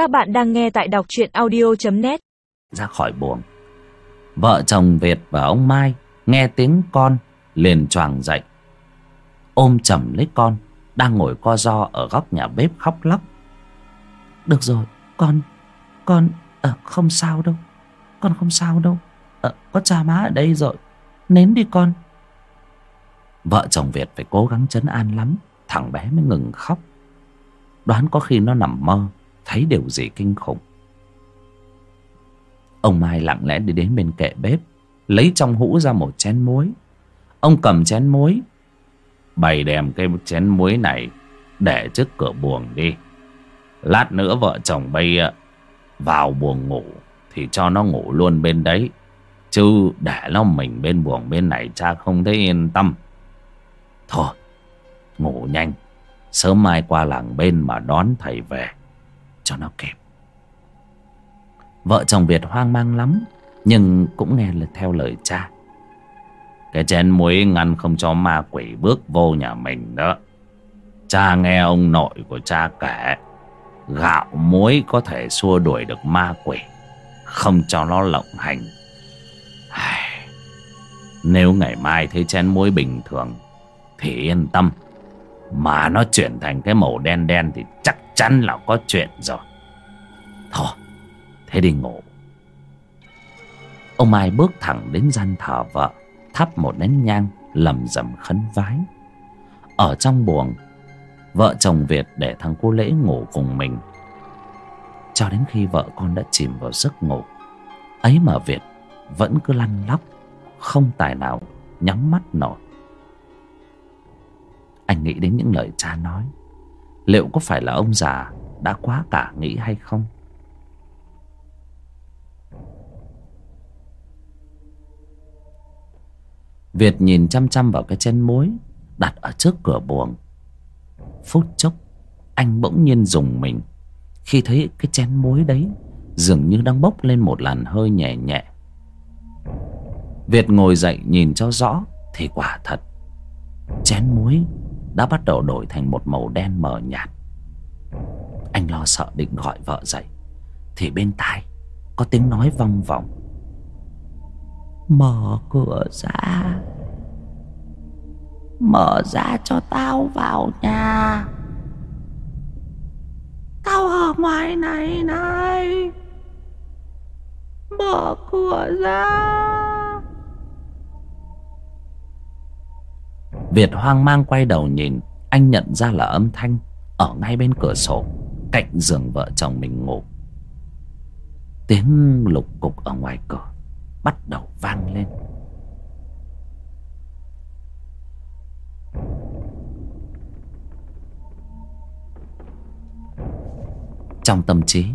Các bạn đang nghe tại đọc truyện audio.net Ra khỏi buồng. Vợ chồng Việt và ông Mai Nghe tiếng con liền choàng dậy. Ôm chầm lấy con Đang ngồi co ro ở góc nhà bếp khóc lóc. Được rồi con Con à, không sao đâu Con không sao đâu. À, Có cha má ở đây rồi Nến đi con. Vợ chồng Việt phải cố gắng chấn an lắm Thằng bé mới ngừng khóc. Đoán có khi nó nằm mơ. Thấy điều gì kinh khủng. Ông Mai lặng lẽ đi đến bên kệ bếp, Lấy trong hũ ra một chén muối. Ông cầm chén muối. Bày đem cái chén muối này Để trước cửa buồng đi. Lát nữa vợ chồng bây ờ, Vào buồng ngủ Thì cho nó ngủ luôn bên đấy. Chứ để nó mình bên buồng bên này Cha không thấy yên tâm. Thôi, Ngủ nhanh. Sớm mai qua làng bên mà đón thầy về. Cho nó kịp Vợ chồng Việt hoang mang lắm, Nhưng cũng nghe theo lời cha. Cái chén muối ngăn không cho ma quỷ bước vô nhà mình đó. Cha nghe ông nội của cha kể, Gạo muối có thể xua đuổi được ma quỷ, Không cho nó lộng hành. Nếu ngày mai thấy chén muối bình thường, Thì yên tâm. Mà nó chuyển thành cái màu đen đen Thì chắc chắn là có chuyện rồi. Thôi, Thế đi ngủ. Ông Mai bước thẳng đến gian thờ vợ, Thắp một nén nhang, lầm rầm khấn vái. Ở trong buồng, Vợ chồng Việt để thằng cô lễ ngủ cùng mình. Cho đến khi vợ con đã chìm vào giấc ngủ, Ấy mà Việt vẫn cứ lăn lóc, Không tài nào nhắm mắt nổi. Anh nghĩ đến những lời cha nói. Liệu có phải là ông già đã quá cả nghĩ hay không? Việt nhìn chăm chăm vào cái chén muối Đặt ở trước cửa buồng. Phút chốc, Anh bỗng nhiên dùng mình. Khi thấy cái chén muối đấy, Dường như đang bốc lên một làn hơi nhẹ nhẹ. Việt ngồi dậy nhìn cho rõ, Thì quả thật, Chén muối đã bắt đầu đổi thành một màu đen mờ nhạt. Anh lo sợ định gọi vợ dậy, Thì bên tai Có tiếng nói vong vọng. Mở cửa ra. Mở ra cho tao vào nhà. Tao ở ngoài này này. Mở cửa ra. Việt hoang mang quay đầu nhìn, Anh nhận ra là âm thanh Ở ngay bên cửa sổ, Cạnh giường vợ chồng mình ngủ. Tiếng lục cục ở ngoài cửa Bắt đầu vang lên. Trong tâm trí,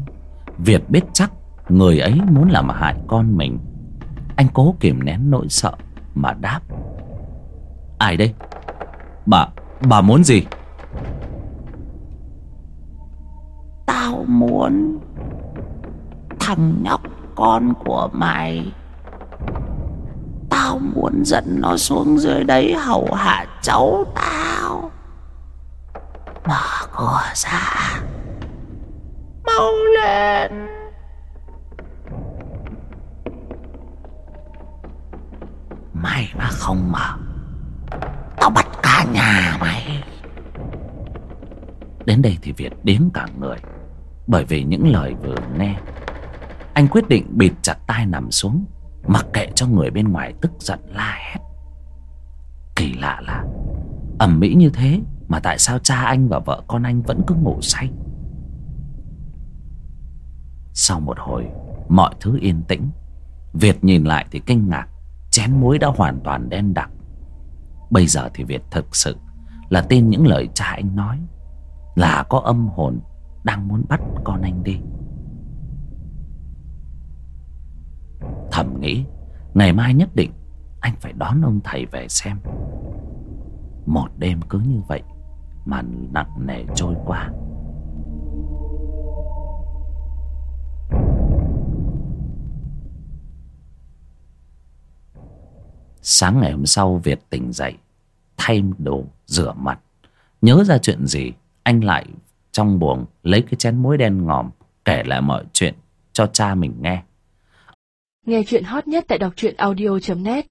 Việt biết chắc Người ấy muốn làm hại con mình. Anh cố kìm nén nỗi sợ Mà đáp. Ai đây Bà Bà muốn gì? Tao muốn Thằng nhóc con của mày. Tao muốn dẫn nó xuống dưới đấy hầu hạ cháu tao. Mở cửa ra, Mau lên. Mày mà không mở Tao bắt cả nhà mày. Đến đây thì Việt đến cả người, Bởi vì những lời vừa nghe, Anh quyết định bịt chặt tai nằm xuống, Mặc kệ cho người bên ngoài tức giận la hét. Kỳ lạ là ẩm mỹ như thế Mà tại sao cha anh và vợ con anh vẫn cứ ngủ say? Sau một hồi, Mọi thứ yên tĩnh, Việt nhìn lại thì kinh ngạc, Chén muối đã hoàn toàn đen đặc. Bây giờ thì Việt thực sự Là tin những lời cha anh nói, Là có âm hồn Đang muốn bắt con anh đi. Thầm nghĩ, Ngày mai nhất định Anh phải đón ông thầy về xem. Một đêm cứ như vậy Mà nặng nề trôi qua. Sáng ngày hôm sau Việt tỉnh dậy, Thay đồ rửa mặt. Nhớ ra chuyện gì, Anh lại trong buồng Lấy cái chén muối đen ngòm kể lại mọi chuyện cho cha mình nghe. Nghe chuyện hot nhất tại đọc truyện audio.net